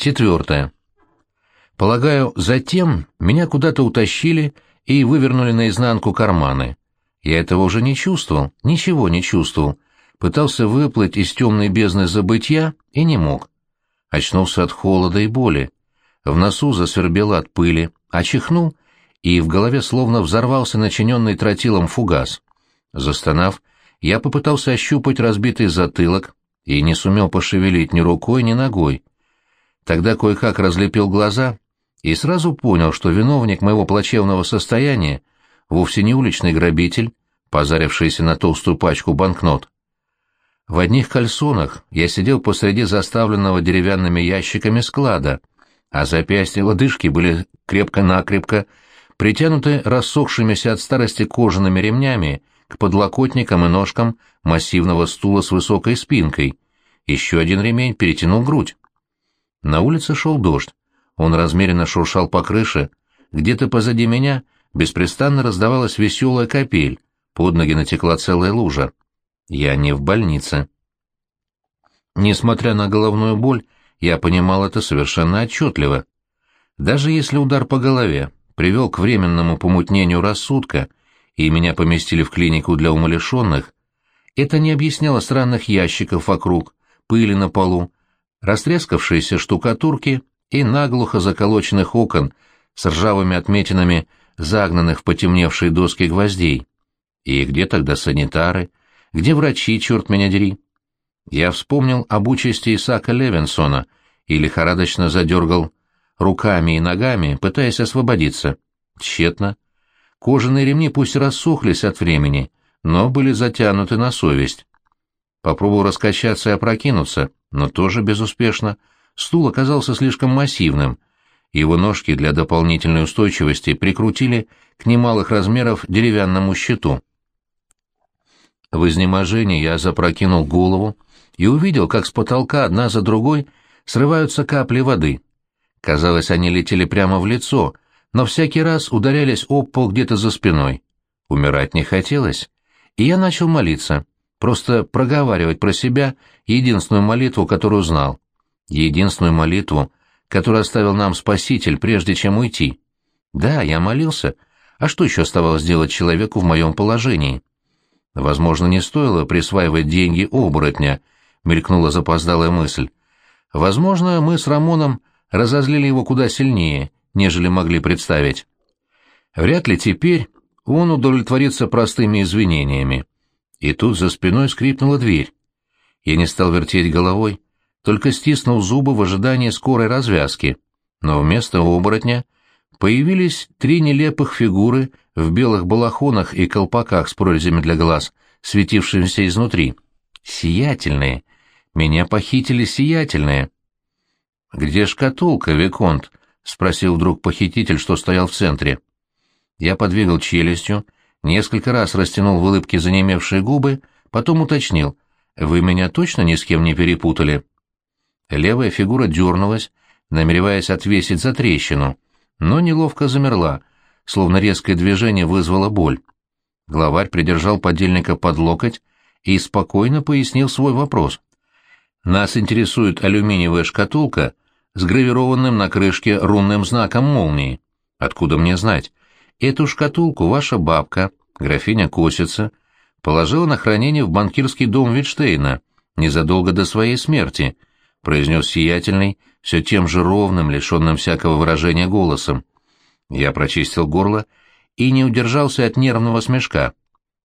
Четвертое. Полагаю, затем меня куда-то утащили и вывернули наизнанку карманы. Я этого уже не чувствовал, ничего не чувствовал. Пытался выплыть из темной бездны забытья и не мог. Очнулся от холода и боли. В носу засвербело от пыли, очихнул, и в голове словно взорвался начиненный тротилом фугас. Застонав, я попытался ощупать разбитый затылок и не сумел пошевелить ни рукой, ни ногой. Тогда кое-как разлепил глаза и сразу понял, что виновник моего плачевного состояния вовсе не уличный грабитель, позарившийся на толстую пачку банкнот. В одних кальсонах я сидел посреди заставленного деревянными ящиками склада, а запястья лодыжки были крепко-накрепко притянуты рассохшимися от старости кожаными ремнями к подлокотникам и ножкам массивного стула с высокой спинкой. Еще один ремень перетянул грудь. На улице шел дождь. Он размеренно шуршал по крыше. Где-то позади меня беспрестанно раздавалась веселая капель. Под ноги натекла целая лужа. Я не в больнице. Несмотря на головную боль, я понимал это совершенно отчетливо. Даже если удар по голове привел к временному помутнению рассудка, и меня поместили в клинику для умалишенных, это не объясняло странных ящиков вокруг, пыли на полу, растрескавшиеся штукатурки и наглухо заколоченных окон с ржавыми отметинами загнанных в потемневшие доски гвоздей. И где тогда санитары? Где врачи, черт меня дери? Я вспомнил об участи Исаака Левинсона и лихорадочно задергал руками и ногами, пытаясь освободиться. Тщетно. Кожаные ремни пусть рассохлись от времени, но были затянуты на совесть. Попробовал раскачаться и опрокинуться, но тоже безуспешно. Стул оказался слишком массивным. Его ножки для дополнительной устойчивости прикрутили к немалых размеров деревянному щиту. В изнеможении я запрокинул голову и увидел, как с потолка одна за другой срываются капли воды. Казалось, они летели прямо в лицо, но всякий раз ударялись об пол где-то за спиной. Умирать не хотелось, и я начал молиться, просто проговаривать про себя единственную молитву, которую знал. Единственную молитву, которую оставил нам Спаситель, прежде чем уйти. Да, я молился, а что еще оставалось делать человеку в моем положении? Возможно, не стоило присваивать деньги оборотня, мелькнула запоздалая мысль. Возможно, мы с Рамоном разозлили его куда сильнее, нежели могли представить. Вряд ли теперь он удовлетворится простыми извинениями. И тут за спиной скрипнула дверь. Я не стал вертеть головой, только стиснул зубы в ожидании скорой развязки, но вместо оборотня появились три нелепых фигуры в белых балахонах и колпаках с прорезями для глаз, светившимися изнутри. Сиятельные. Меня похитили сиятельные. «Где шкатулка, Виконт?» — спросил вдруг похититель, что стоял в центре. Я подвигал челюстью, несколько раз растянул в улыбке занемевшие губы, потом уточнил. «Вы меня точно ни с кем не перепутали?» Левая фигура дернулась, намереваясь отвесить за трещину, но неловко замерла, словно резкое движение вызвало боль. Главарь придержал подельника под локоть и спокойно пояснил свой вопрос. «Нас интересует алюминиевая шкатулка с гравированным на крышке рунным знаком молнии. Откуда мне знать? Эту шкатулку ваша бабка, графиня Косица, положила на хранение в банкирский дом Витштейна незадолго до своей смерти, произнес сиятельный, все тем же ровным, лишенным всякого выражения голосом. Я прочистил горло и не удержался от нервного смешка.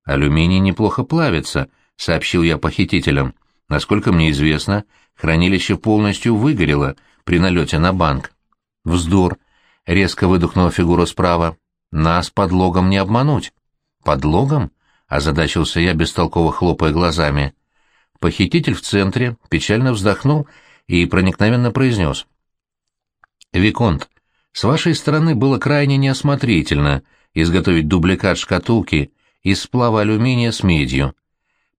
«Алюминий неплохо плавится», — сообщил я похитителям. «Насколько мне известно, хранилище полностью выгорело, при налете на банк. Вздор. Резко выдохнула фигура справа. Нас подлогом не обмануть. Подлогом? Озадачился я, бестолково хлопая глазами. Похититель в центре печально вздохнул и проникновенно произнес. «Виконт, с вашей стороны было крайне неосмотрительно изготовить дубликат шкатулки из сплава алюминия с медью.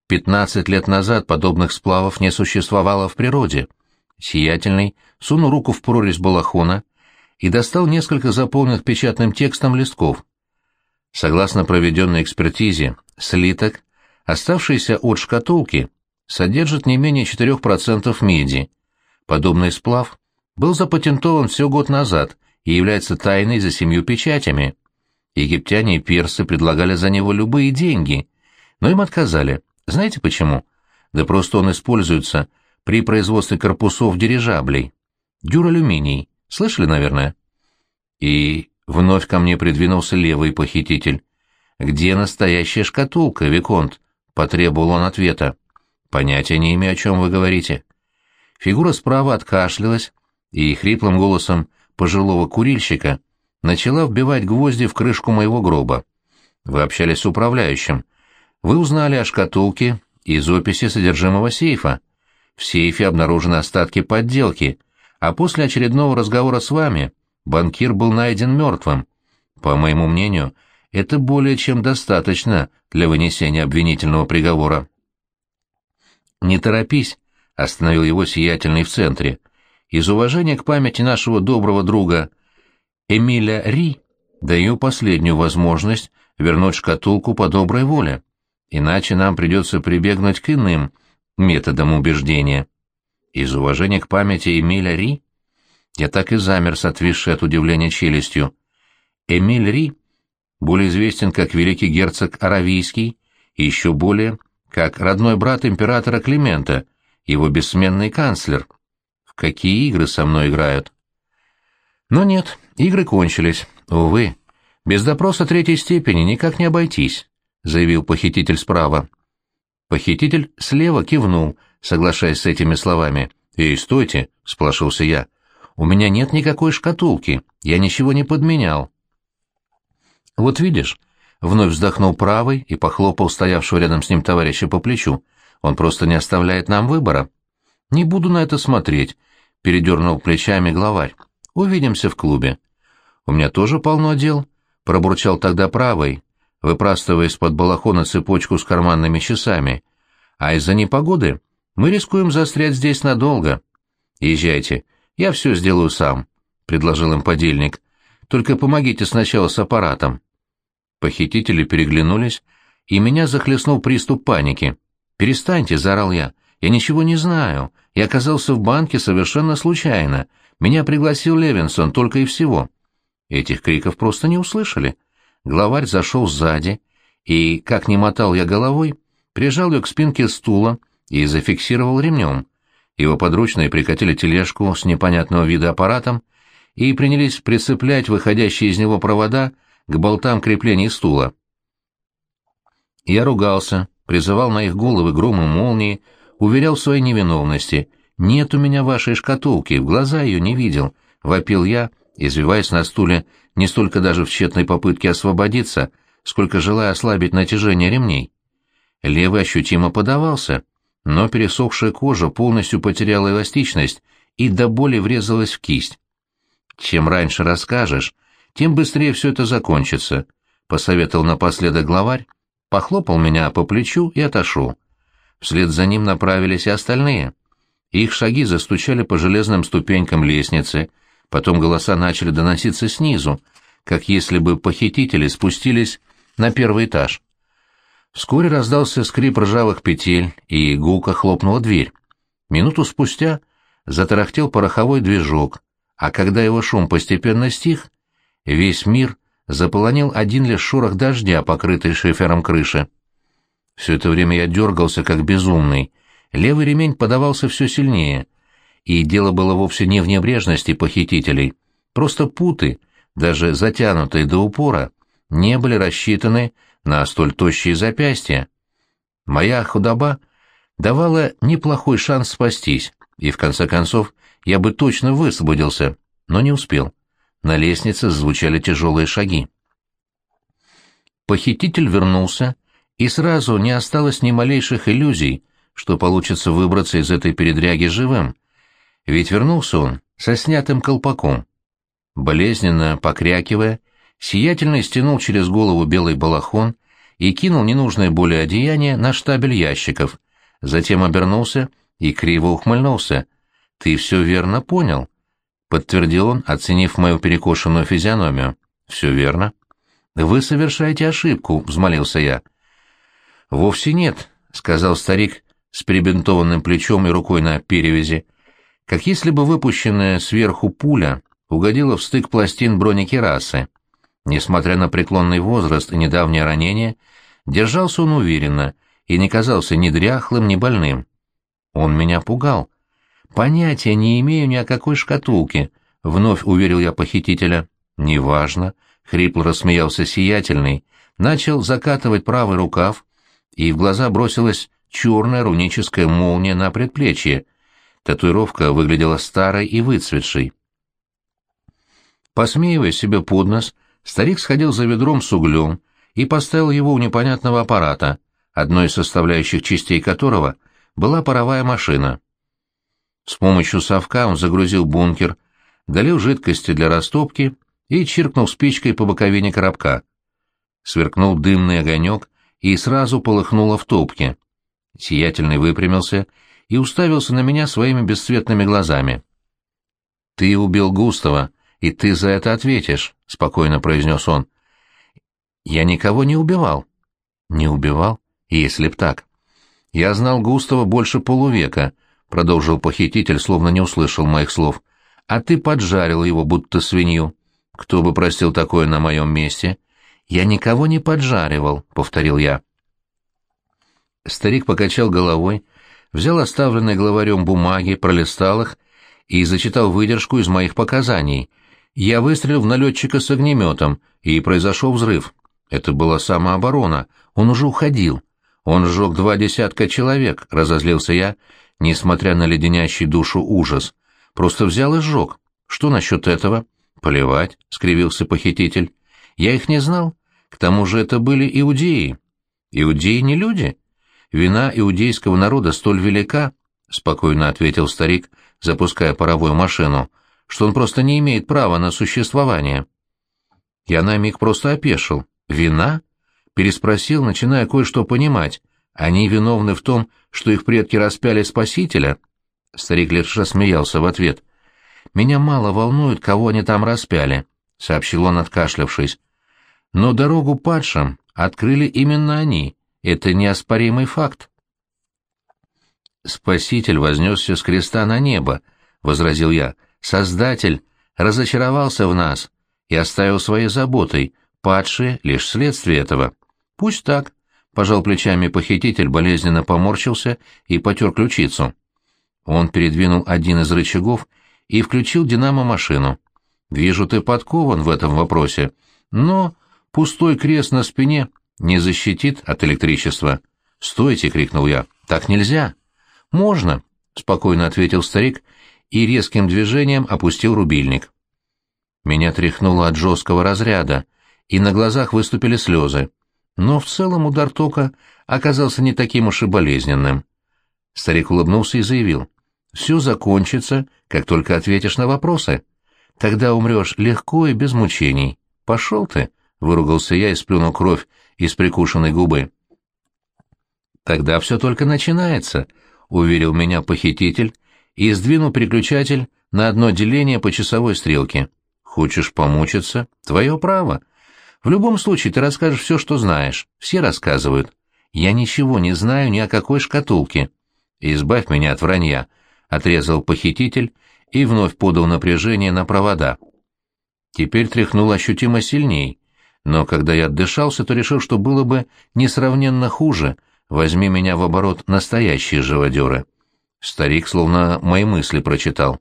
Пятнадцать лет назад подобных сплавов не существовало в природе. Сиятельный сунул руку в прорезь балахона и достал несколько заполненных печатным текстом листков. Согласно проведенной экспертизе, слиток, оставшийся от шкатулки, содержит не менее 4% меди. Подобный сплав был запатентован всего год назад и является тайной за семью печатями. Египтяне и персы предлагали за него любые деньги, но им отказали. Знаете почему? Да просто он используется при производстве корпусов дирижаблей. Дюралюминий. Слышали, наверное? И вновь ко мне придвинулся левый похититель. «Где настоящая шкатулка, Виконт?» — потребовал он ответа. «Понятия не имею, о чем вы говорите». Фигура справа откашлялась и хриплым голосом пожилого курильщика начала вбивать гвозди в крышку моего гроба. Вы общались с управляющим. Вы узнали о шкатулке из описи содержимого сейфа. В сейфе обнаружены остатки подделки, а после очередного разговора с вами банкир был найден мертвым. По моему мнению, это более чем достаточно для вынесения обвинительного приговора. «Не торопись», — остановил его сиятельный в центре. «Из уважения к памяти нашего доброго друга Эмиля Ри даю последнюю возможность вернуть шкатулку по доброй воле, иначе нам придется прибегнуть к иным методам убеждения». «Из уважения к памяти Эмиля Ри?» Я так и замер с отвисшей от удивления челюстью. Эмиль Ри более известен как великий герцог Аравийский и еще более как родной брат императора Климента, его бессменный канцлер. В какие игры со мной играют? Но нет, игры кончились. Увы, без допроса третьей степени никак не обойтись, заявил похититель справа. Похититель слева кивнул, соглашаясь с этими словами. «Эй, стойте!» — сплошился я. «У меня нет никакой шкатулки, я ничего не подменял». «Вот видишь», — вновь вздохнул правый и похлопал стоявшего рядом с ним товарища по плечу, «он просто не оставляет нам выбора». «Не буду на это смотреть», — передернул плечами главарь. «Увидимся в клубе». «У меня тоже полно дел», — пробурчал тогда правый, выпрастывая из-под балахона цепочку с карманными часами. «А из-за непогоды мы рискуем застрять здесь надолго». «Езжайте, я все сделаю сам», — предложил им подельник. «Только помогите сначала с аппаратом». Похитители переглянулись, и меня захлестнул приступ паники. «Перестаньте», — заорал я. «Я ничего не знаю. Я оказался в банке совершенно случайно. Меня пригласил Левинсон только и всего». Этих криков просто не услышали. Главарь зашел сзади, и, как ни мотал я головой, прижал ее к спинке стула и зафиксировал ремнем. Его подручные прикатили тележку с непонятного вида аппаратом и принялись прицеплять выходящие из него провода к болтам креплений стула. Я ругался, призывал на их головы громы молнии, уверял в своей невиновности. «Нет у меня вашей шкатулки, в глаза ее не видел», — вопил я, извиваясь на стуле не столько даже в тщетной попытке освободиться, сколько желая ослабить натяжение ремней. Левый ощутимо подавался, но пересохшая кожа полностью потеряла эластичность и до боли врезалась в кисть. «Чем раньше расскажешь, тем быстрее все это закончится», — посоветовал напоследок главарь, похлопал меня по плечу и отошел. Вслед за ним направились и остальные. Их шаги застучали по железным ступенькам лестницы, потом голоса начали доноситься снизу, как если бы похитители спустились на первый этаж. Вскоре раздался скрип ржавых петель, и гулко хлопнула дверь. Минуту спустя затарахтел пороховой движок, а когда его шум постепенно стих, Весь мир заполонил один лишь шорох дождя, покрытый шифером крыши. Все это время я дергался, как безумный. Левый ремень подавался все сильнее. И дело было вовсе не в небрежности похитителей. Просто путы, даже затянутые до упора, не были рассчитаны на столь тощие запястья. Моя худоба давала неплохой шанс спастись, и в конце концов я бы точно высвободился, но не успел. На лестнице звучали тяжелые шаги. Похититель вернулся, и сразу не осталось ни малейших иллюзий, что получится выбраться из этой передряги живым. Ведь вернулся он со снятым колпаком. Болезненно покрякивая, сиятельно стянул через голову белый балахон и кинул ненужное более одеяние на штабель ящиков, затем обернулся и криво ухмыльнулся. «Ты все верно понял», — подтвердил он, оценив мою перекошенную физиономию. «Все верно». «Вы совершаете ошибку», — взмолился я. «Вовсе нет», — сказал старик с перебинтованным плечом и рукой на перевязи. как если бы выпущенная сверху пуля угодила в стык пластин бронекерасы. Несмотря на преклонный возраст и недавнее ранение, держался он уверенно и не казался ни дряхлым, ни больным. Он меня пугал. Понятия не имею ни о какой шкатулке, — вновь уверил я похитителя. Неважно, — хрипло рассмеялся сиятельный, начал закатывать правый рукав, и в глаза бросилась черная руническая молния на предплечье. Татуировка выглядела старой и выцветшей. Посмеивая себе под нос, старик сходил за ведром с углем и поставил его у непонятного аппарата, одной из составляющих частей которого была паровая машина. С помощью совка он загрузил бункер, долил жидкости для растопки и чиркнул спичкой по боковине коробка. Сверкнул дымный огонек и сразу полыхнуло в топке. Сиятельный выпрямился и уставился на меня своими бесцветными глазами. «Ты убил Густава, и ты за это ответишь», — спокойно произнес он. «Я никого не убивал». «Не убивал? Если б так». «Я знал Густава больше полувека», — продолжил похититель, словно не услышал моих слов. «А ты поджарил его, будто свинью. Кто бы простил такое на моем месте?» «Я никого не поджаривал», — повторил я. Старик покачал головой, взял оставленные главарем бумаги, пролистал их и зачитал выдержку из моих показаний. Я выстрелил в налетчика с огнеметом, и произошел взрыв. Это была самооборона, он уже уходил. Он сжег два десятка человек, разозлился я, несмотря на леденящий душу ужас. Просто взял и сжег. Что насчет этого? Плевать, — скривился похититель. Я их не знал. К тому же это были иудеи. Иудеи не люди. Вина иудейского народа столь велика, — спокойно ответил старик, запуская паровую машину, — что он просто не имеет права на существование. Я на миг просто опешил. Вина? Переспросил, начиная кое-что понимать. Они виновны в том, что их предки распяли Спасителя? Старик лишь рассмеялся в ответ. «Меня мало волнует, кого они там распяли», — сообщил он, откашлявшись. «Но дорогу падшим открыли именно они, это неоспоримый факт». «Спаситель вознесся с креста на небо», — возразил я. «Создатель разочаровался в нас и оставил своей заботой, падшие — лишь следствие этого. Пусть так», — пожал плечами похититель, болезненно поморщился и потер ключицу. Он передвинул один из рычагов и включил динамо-машину. «Вижу, ты подкован в этом вопросе, но пустой крест на спине не защитит от электричества». «Стойте!» — крикнул я. «Так нельзя!» «Можно!» — спокойно ответил старик и резким движением опустил рубильник. Меня тряхнуло от жесткого разряда, и на глазах выступили слезы. Но в целом удар тока оказался не таким уж и болезненным. Старик улыбнулся и заявил. Все закончится, как только ответишь на вопросы. Тогда умрешь легко и без мучений. Пошел ты, — выругался я и сплюнул кровь из прикушенной губы. Тогда все только начинается, — уверил меня похититель и сдвинул переключатель на одно деление по часовой стрелке. Хочешь помучиться? Твое право. В любом случае ты расскажешь все, что знаешь. Все рассказывают. Я ничего не знаю ни о какой шкатулке. Избавь меня от вранья. — отрезал похититель и вновь подал напряжение на провода. Теперь тряхнул ощутимо сильней, но когда я отдышался, то решил, что было бы несравненно хуже, возьми меня в оборот настоящие живодеры. Старик словно мои мысли прочитал.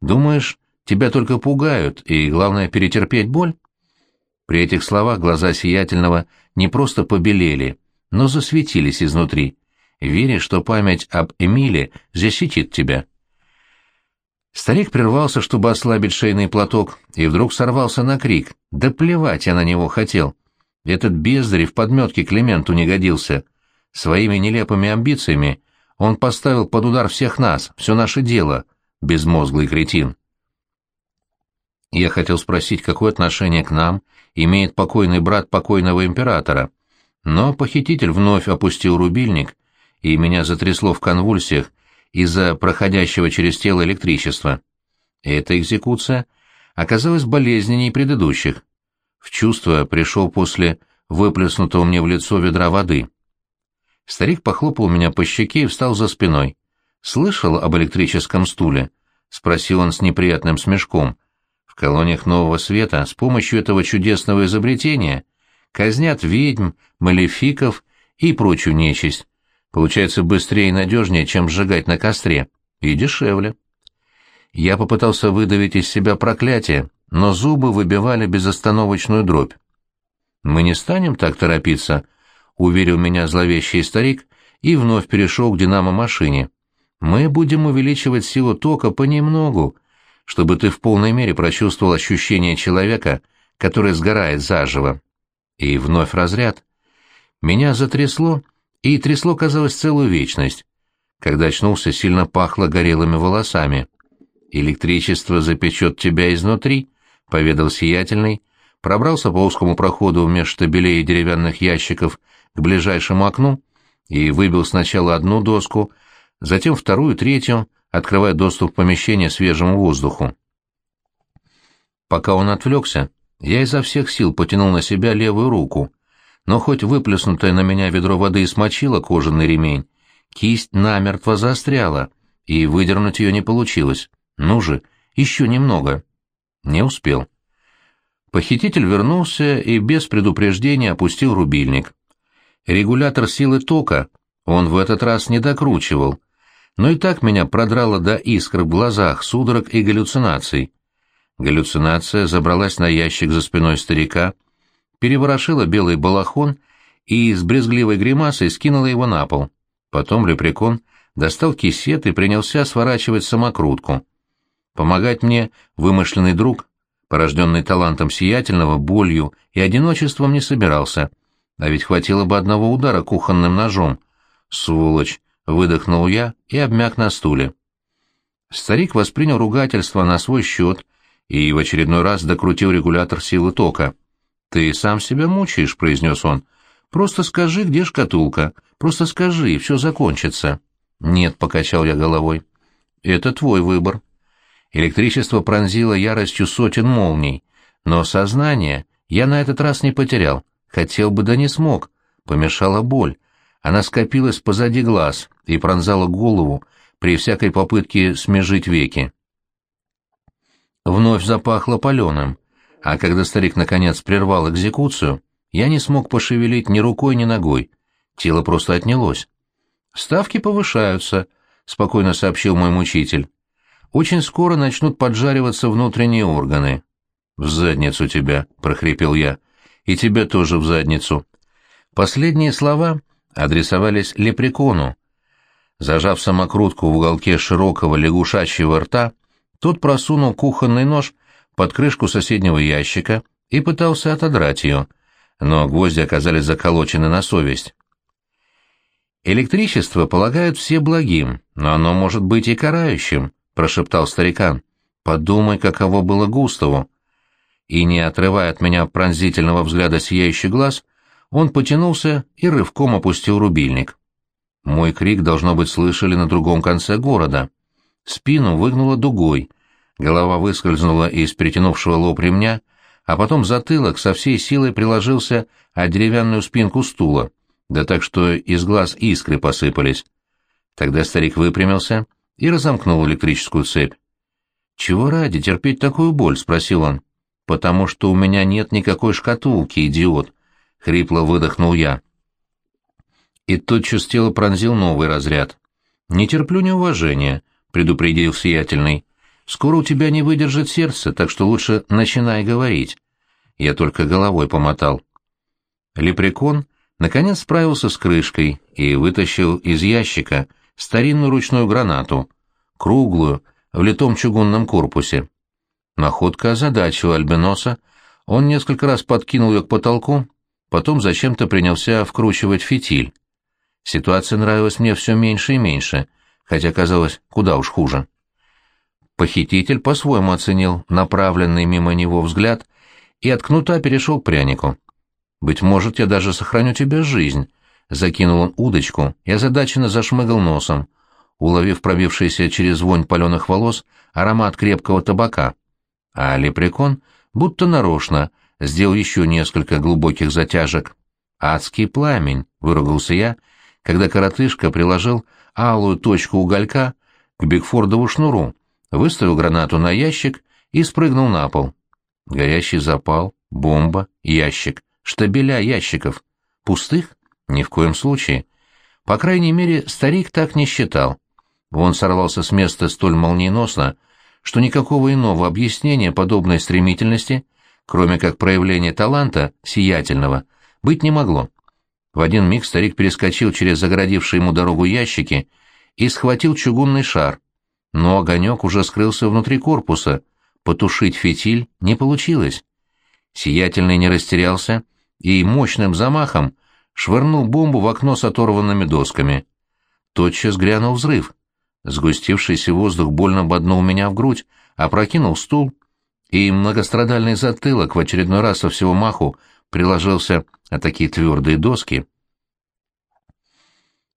«Думаешь, тебя только пугают, и, главное, перетерпеть боль?» При этих словах глаза Сиятельного не просто побелели, но засветились изнутри веря, что память об Эмиле защитит тебя. Старик прервался, чтобы ослабить шейный платок, и вдруг сорвался на крик. Да плевать я на него хотел. Этот бездарь в подметке Клименту не годился. Своими нелепыми амбициями он поставил под удар всех нас, все наше дело, безмозглый кретин. Я хотел спросить, какое отношение к нам имеет покойный брат покойного императора, но похититель вновь опустил рубильник и меня затрясло в конвульсиях из-за проходящего через тело электричества. Эта экзекуция оказалась болезненней предыдущих. В чувство пришел после выплеснутого мне в лицо ведра воды. Старик похлопал меня по щеке и встал за спиной. Слышал об электрическом стуле? спросил он с неприятным смешком. «В колониях Нового Света с помощью этого чудесного изобретения казнят ведьм, малефиков и прочую нечисть. Получается быстрее и надежнее, чем сжигать на костре. И дешевле». Я попытался выдавить из себя проклятие, но зубы выбивали безостановочную дробь. «Мы не станем так торопиться», — уверил меня зловещий старик и вновь перешел к динамо-машине. «Мы будем увеличивать силу тока понемногу, чтобы ты в полной мере прочувствовал ощущение человека, который сгорает заживо». И вновь разряд. Меня затрясло, и трясло, казалось, целую вечность. Когда очнулся, сильно пахло горелыми волосами. «Электричество запечет тебя изнутри», — поведал сиятельный, пробрался по узкому проходу меж штабелей деревянных ящиков к ближайшему окну и выбил сначала одну доску, затем вторую, третью, открывая доступ в помещение свежему воздуху. Пока он отвлекся, я изо всех сил потянул на себя левую руку, но хоть выплеснутое на меня ведро воды смочило кожаный ремень, кисть намертво застряла, и выдернуть ее не получилось. Ну же, еще немного. Не успел. Похититель вернулся и без предупреждения опустил рубильник. Регулятор силы тока он в этот раз не докручивал, но и так меня продрало до искр в глазах, судорог и галлюцинаций. Галлюцинация забралась на ящик за спиной старика, переворошила белый балахон и с брезгливой гримасой скинула его на пол. Потом лепрекон достал кисет и принялся сворачивать самокрутку. Помогать мне вымышленный друг, порожденный талантом сиятельного, болью и одиночеством, не собирался. А ведь хватило бы одного удара кухонным ножом. «Сволочь!» — выдохнул я и обмяк на стуле. Старик воспринял ругательство на свой счет и в очередной раз докрутил регулятор силы тока. «Ты сам себя мучаешь», — произнес он. «Просто скажи, где шкатулка. Просто скажи, и все закончится». «Нет», — покачал я головой. «Это твой выбор». Электричество пронзило яростью сотен молний, но сознание я на этот раз не потерял, хотел бы да не смог, помешала боль. Она скопилась позади глаз и пронзала голову при всякой попытке смежить веки. Вновь запахло паленым, а когда старик наконец прервал экзекуцию, я не смог пошевелить ни рукой, ни ногой, тело просто отнялось. «Ставки повышаются», — спокойно сообщил мой мучитель. Очень скоро начнут поджариваться внутренние органы. «В задницу тебя», — прохрипел я. «И тебя тоже в задницу». Последние слова адресовались лепрекону. Зажав самокрутку в уголке широкого лягушачьего рта, тот просунул кухонный нож под крышку соседнего ящика и пытался отодрать ее, но гвозди оказались заколочены на совесть. Электричество полагают все благим, но оно может быть и карающим прошептал старикан. «Подумай, каково было Густаву». И, не отрывая от меня пронзительного взгляда сияющий глаз, он потянулся и рывком опустил рубильник. Мой крик, должно быть, слышали на другом конце города. Спину выгнуло дугой, голова выскользнула из притянувшего лоб ремня, а потом затылок со всей силой приложился о деревянную спинку стула, да так что из глаз искры посыпались. Тогда старик выпрямился и разомкнул электрическую цепь. «Чего ради терпеть такую боль?» — спросил он. «Потому что у меня нет никакой шкатулки, идиот!» — хрипло выдохнул я. И тотчас тело пронзил новый разряд. «Не терплю неуважения», — предупредил сиятельный. «Скоро у тебя не выдержит сердце, так что лучше начинай говорить». Я только головой помотал. Лепрекон наконец справился с крышкой и вытащил из ящика старинную ручную гранату, круглую, в литом чугунном корпусе. Находка озадачила Альбиноса, он несколько раз подкинул ее к потолку, потом зачем-то принялся вкручивать фитиль. Ситуация нравилась мне все меньше и меньше, хотя казалось куда уж хуже. Похититель по-своему оценил направленный мимо него взгляд и от кнута перешел к прянику. «Быть может, я даже сохраню тебе жизнь», Закинул он удочку и озадаченно зашмыгал носом, уловив пробившийся через вонь паленых волос аромат крепкого табака. А лепрекон, будто нарочно, сделал еще несколько глубоких затяжек. «Адский пламень!» — выругался я, когда коротышка приложил алую точку уголька к Бигфордову шнуру выставил гранату на ящик и спрыгнул на пол. Горящий запал, бомба, ящик, штабеля ящиков. Пустых? Ни в коем случае. По крайней мере, старик так не считал. Он сорвался с места столь молниеносно, что никакого иного объяснения подобной стремительности, кроме как проявления таланта, сиятельного, быть не могло. В один миг старик перескочил через загородившие ему дорогу ящики и схватил чугунный шар, но огонек уже скрылся внутри корпуса, потушить фитиль не получилось. Сиятельный не растерялся и мощным замахом швырнул бомбу в окно с оторванными досками. Тотчас грянул взрыв. Сгустившийся воздух больно боднул меня в грудь, опрокинул стул, и многострадальный затылок в очередной раз со всего маху приложился о такие твердые доски.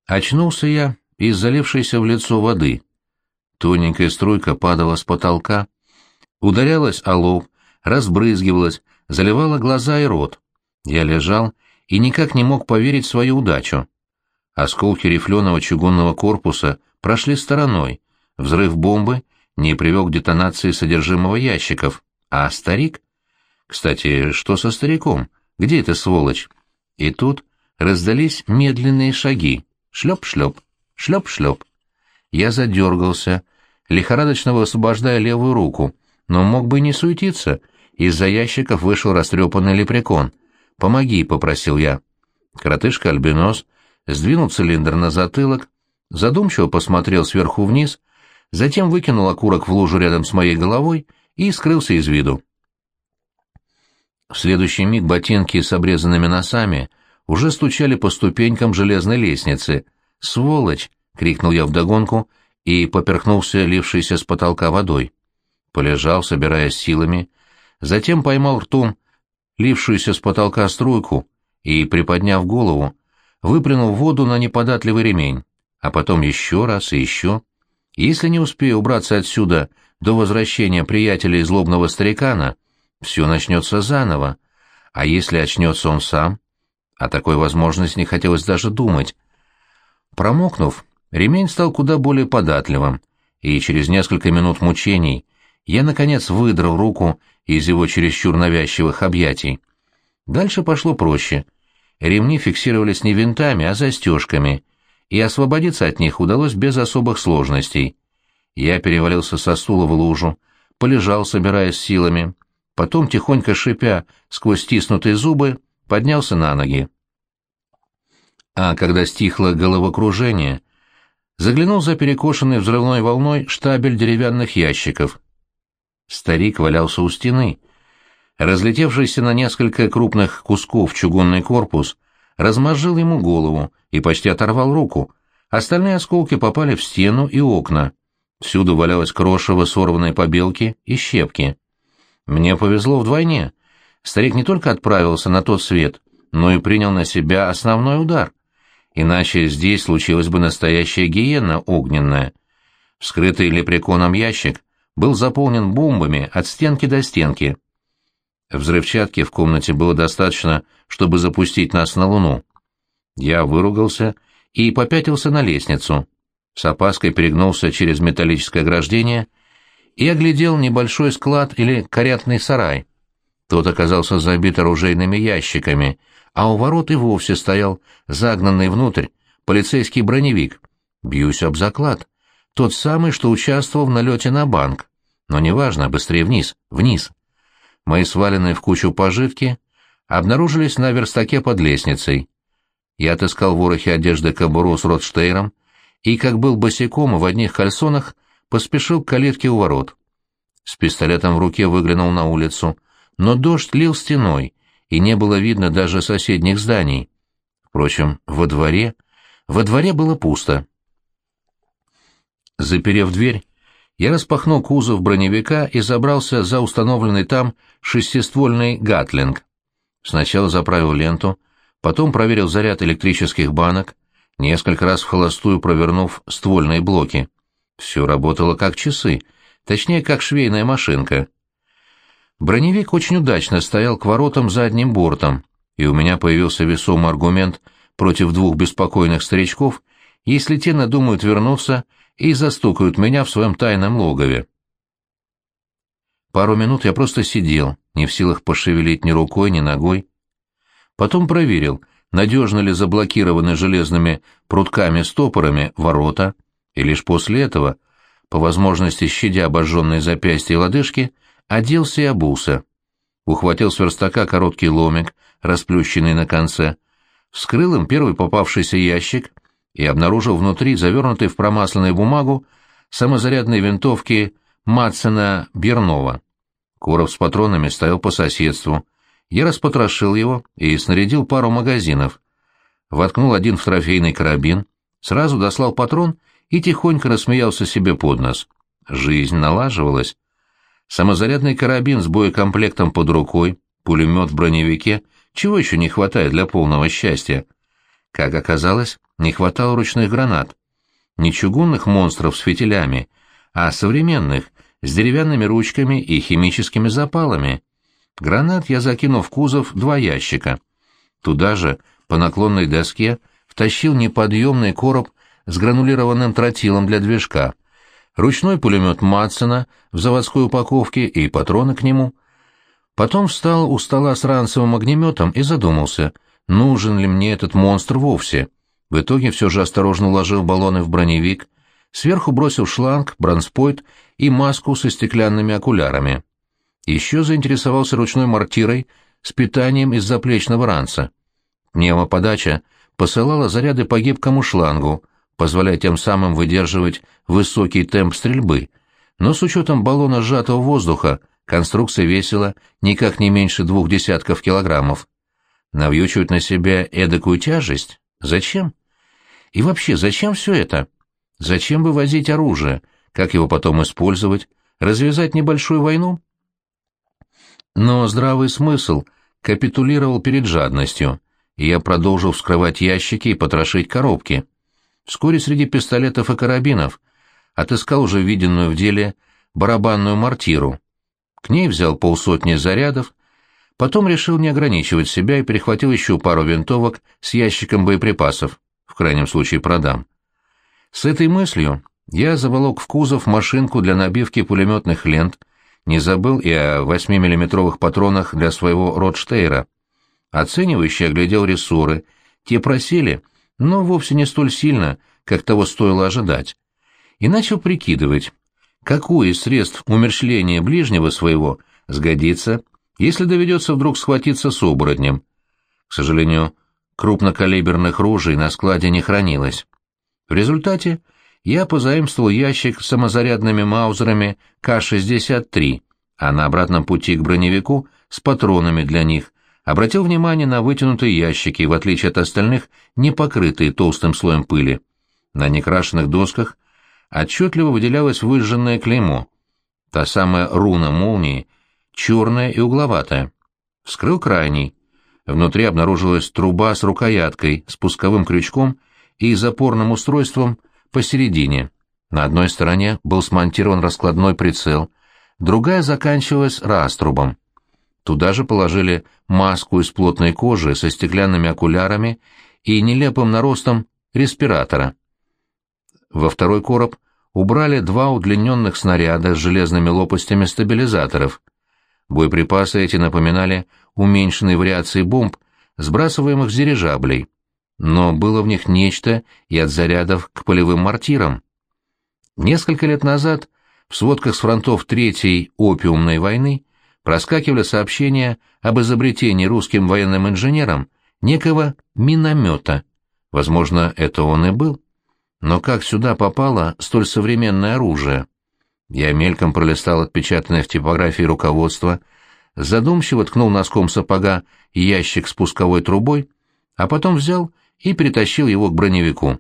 Очнулся я из залившейся в лицо воды. Тоненькая струйка падала с потолка, ударялась о лоб, разбрызгивалась, заливала глаза и рот. Я лежал и никак не мог поверить в свою удачу. Осколки рифленого чугунного корпуса прошли стороной, взрыв бомбы не привел к детонации содержимого ящиков, а старик... Кстати, что со стариком? Где эта сволочь? И тут раздались медленные шаги. Шлеп-шлеп, шлеп-шлеп. Я задергался, лихорадочно высвобождая левую руку, но мог бы не суетиться. Из-за ящиков вышел растрепанный лепрекон. «Помоги», — попросил я. Коротышка-альбинос сдвинул цилиндр на затылок, задумчиво посмотрел сверху вниз, затем выкинул окурок в лужу рядом с моей головой и скрылся из виду. В следующий миг ботинки с обрезанными носами уже стучали по ступенькам железной лестницы. «Сволочь!» — крикнул я вдогонку и поперхнулся лившейся с потолка водой. Полежал, собираясь силами, затем поймал ртом лившуюся с потолка струйку и, приподняв голову, выплюнул воду на неподатливый ремень а потом еще раз и еще. Если не успею убраться отсюда до возвращения приятеля злобного старикана, все начнется заново. А если очнется он сам? О такой возможности не хотелось даже думать. Промокнув, ремень стал куда более податливым, и через несколько минут мучений я, наконец, выдрал руку из его чересчур навязчивых объятий. Дальше пошло проще. Ремни фиксировались не винтами, а застежками, и освободиться от них удалось без особых сложностей. Я перевалился со стула в лужу, полежал, собираясь силами, потом, тихонько шипя сквозь стиснутые зубы, поднялся на ноги. А когда стихло головокружение, заглянул за перекошенный взрывной волной штабель деревянных ящиков. Старик валялся у стены. Разлетевшийся на несколько крупных кусков чугунный корпус — размозжил ему голову и почти оторвал руку. Остальные осколки попали в стену и окна. Всюду валялось крошево сорванной побелки и щепки. Мне повезло вдвойне. Старик не только отправился на тот свет, но и принял на себя основной удар. Иначе здесь случилась бы настоящая гиена огненная. Вскрытый лепреконом ящик был заполнен бомбами от стенки до стенки. Взрывчатки в комнате было достаточно, чтобы запустить нас на Луну. Я выругался и попятился на лестницу. С опаской перегнулся через металлическое ограждение и оглядел небольшой склад или каретный сарай. Тот оказался забит оружейными ящиками, а у ворот и вовсе стоял, загнанный внутрь, полицейский броневик. Бьюсь об заклад. Тот самый, что участвовал в налете на банк. Но неважно, быстрее вниз, вниз. Мои сваленные в кучу пожитки обнаружились на верстаке под лестницей. Я отыскал в ворохе одежды кобуру с Ротштейром и, как был босиком и в одних кальсонах, поспешил к калитке у ворот. С пистолетом в руке выглянул на улицу, но дождь лил стеной, и не было видно даже соседних зданий. Впрочем, во дворе... Во дворе было пусто. Заперев дверь, я распахнул кузов броневика и забрался за установленный там шестиствольный гатлинг. Сначала заправил ленту, потом проверил заряд электрических банок, несколько раз в холостую провернув ствольные блоки. Все работало как часы, точнее, как швейная машинка. Броневик очень удачно стоял к воротам задним бортом, и у меня появился весомый аргумент против двух беспокойных старичков, если те надумают вернуться и застукают меня в своем тайном логове. Пару минут я просто сидел, не в силах пошевелить ни рукой, ни ногой. Потом проверил, надежно ли заблокированы железными прутками-стопорами ворота, и лишь после этого, по возможности щадя обожженные запястья и лодыжки, оделся и обулся. Ухватил с верстака короткий ломик, расплющенный на конце, вскрыл им первый попавшийся ящик и обнаружил внутри завернутый в промасленную бумагу самозарядные винтовки Матсена Бернова. Короб с патронами стоял по соседству. Я распотрошил его и снарядил пару магазинов. Воткнул один в трофейный карабин, сразу дослал патрон и тихонько рассмеялся себе под нос. Жизнь налаживалась. Самозарядный карабин с боекомплектом под рукой, пулемет в броневике, чего еще не хватает для полного счастья. Как оказалось, не хватало ручных гранат. Не чугунных монстров с фитилями, а современных, с деревянными ручками и химическими запалами. Гранат я закинул в кузов два ящика. Туда же, по наклонной доске, втащил неподъемный короб с гранулированным тротилом для движка, ручной пулемет Матсона в заводской упаковке и патроны к нему. Потом встал у стола с ранцевым огнеметом и задумался, нужен ли мне этот монстр вовсе. В итоге все же осторожно уложил баллоны в броневик, сверху бросил шланг, бронспойт и маску со стеклянными окулярами. Еще заинтересовался ручной мортирой с питанием из заплечного ранца. Пневмоподача посылала заряды по гибкому шлангу, позволяя тем самым выдерживать высокий темп стрельбы, но с учетом баллона сжатого воздуха конструкция весила никак не меньше двух десятков килограммов. Навьючивать на себя эдакую тяжесть? Зачем? И вообще, зачем все это? Зачем вывозить оружие? Как его потом использовать? Развязать небольшую войну? Но здравый смысл капитулировал перед жадностью, и я продолжил вскрывать ящики и потрошить коробки. Вскоре среди пистолетов и карабинов отыскал уже виденную в деле барабанную мортиру. К ней взял полсотни зарядов, потом решил не ограничивать себя и перехватил еще пару винтовок с ящиком боеприпасов, в крайнем случае продам. С этой мыслью я заволок в кузов машинку для набивки пулеметных лент, не забыл и о 8-миллиметровых патронах для своего Ротштейра. Оценивающе оглядел рессоры, те просели, но вовсе не столь сильно, как того стоило ожидать, и начал прикидывать, какое из средств умерщвления ближнего своего сгодится, если доведется вдруг схватиться с оборотнем. К сожалению, крупнокалиберных ружей на складе не хранилось. В результате я позаимствовал ящик с самозарядными маузерами К-63, а на обратном пути к броневику с патронами для них обратил внимание на вытянутые ящики, в отличие от остальных, не покрытые толстым слоем пыли. На некрашенных досках отчетливо выделялось выжженное клеймо. Та самая руна молнии, черная и угловатая. Вскрыл крайний. Внутри обнаружилась труба с рукояткой, спусковым крючком и запорным устройством посередине. На одной стороне был смонтирован раскладной прицел, другая заканчивалась раструбом. Туда же положили маску из плотной кожи со стеклянными окулярами и нелепым наростом респиратора. Во второй короб убрали два удлиненных снаряда с железными лопастями стабилизаторов. Боеприпасы эти напоминали уменьшенные вариации бомб, сбрасываемых с дирижаблей но было в них нечто и от зарядов к полевым мортирам. Несколько лет назад в сводках с фронтов Третьей опиумной войны проскакивали сообщения об изобретении русским военным инженером некого миномета. Возможно, это он и был. Но как сюда попало столь современное оружие? Я мельком пролистал отпечатанное в типографии руководство, задумчиво ткнул носком сапога ящик с пусковой трубой, а потом взял и притащил его к броневику.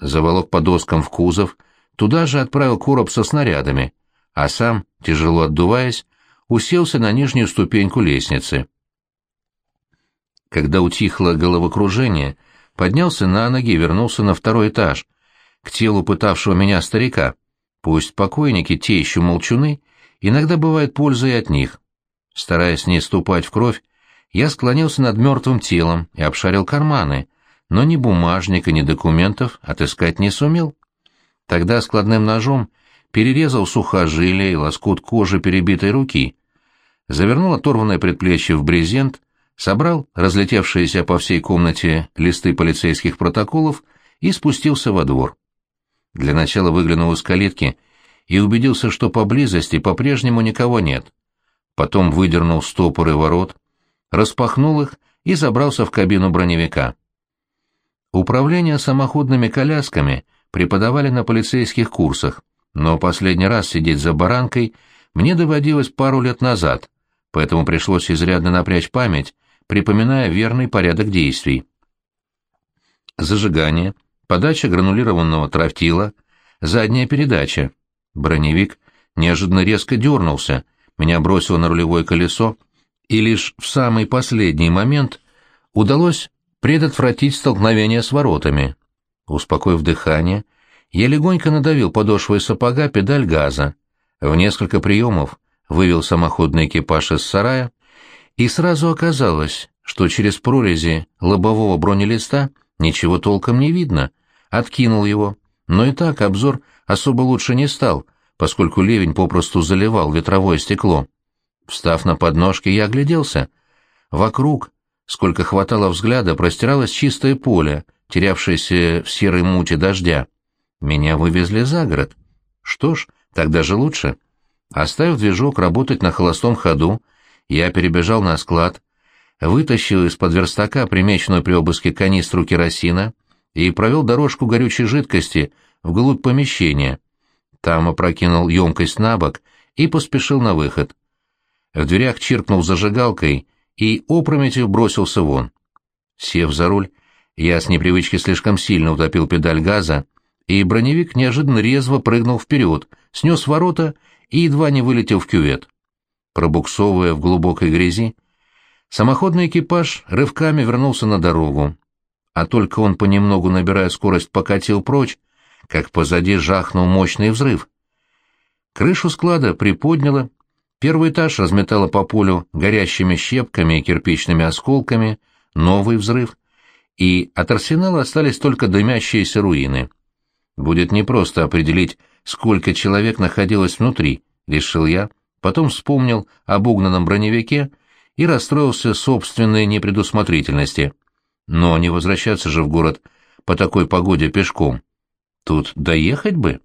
Заволок по доскам в кузов, туда же отправил короб со снарядами, а сам, тяжело отдуваясь, уселся на нижнюю ступеньку лестницы. Когда утихло головокружение, поднялся на ноги и вернулся на второй этаж, к телу пытавшего меня старика. Пусть покойники, те еще молчуны, иногда бывает польза и от них. Стараясь не ступать в кровь, я склонился над мертвым телом и обшарил карманы, но ни бумажника, ни документов отыскать не сумел. Тогда складным ножом перерезал сухожилие и лоскут кожи перебитой руки, завернул оторванное предплечье в брезент, собрал разлетевшиеся по всей комнате листы полицейских протоколов и спустился во двор. Для начала выглянул из калитки и убедился, что поблизости по-прежнему никого нет. Потом выдернул стопоры ворот, распахнул их и забрался в кабину броневика. Управление самоходными колясками преподавали на полицейских курсах, но последний раз сидеть за баранкой мне доводилось пару лет назад, поэтому пришлось изрядно напрячь память, припоминая верный порядок действий. Зажигание, подача гранулированного тротила, задняя передача. Броневик неожиданно резко дернулся, меня бросило на рулевое колесо, и лишь в самый последний момент удалось предотвратить столкновение с воротами. Успокоив дыхание, я легонько надавил подошвой сапога педаль газа, в несколько приемов вывел самоходный экипаж из сарая, и сразу оказалось, что через прорези лобового бронелиста ничего толком не видно, откинул его, но и так обзор особо лучше не стал, поскольку ливень попросту заливал ветровое стекло. Встав на подножки, я огляделся. Вокруг, сколько хватало взгляда, простиралось чистое поле, терявшееся в серой муте дождя. Меня вывезли за город. Что ж, тогда же лучше. Оставив движок работать на холостом ходу, я перебежал на склад, вытащил из-под верстака примеченную при обыске канистру керосина и провел дорожку горючей жидкости вглубь помещения. Там опрокинул емкость на бок и поспешил на выход. В дверях чиркнул зажигалкой и опрометью бросился вон. Сев за руль, я с непривычки слишком сильно утопил педаль газа, и броневик неожиданно резво прыгнул вперед, снес ворота и едва не вылетел в кювет. Пробуксовывая в глубокой грязи, самоходный экипаж рывками вернулся на дорогу, а только он понемногу, набирая скорость, покатил прочь, как позади жахнул мощный взрыв. Крышу склада приподняло, первый этаж разметало по полю горящими щепками и кирпичными осколками, новый взрыв, и от арсенала остались только дымящиеся руины. Будет непросто определить, сколько человек находилось внутри, решил я, потом вспомнил об угнанном броневике и расстроился собственной непредусмотрительности. Но не возвращаться же в город по такой погоде пешком. Тут доехать бы.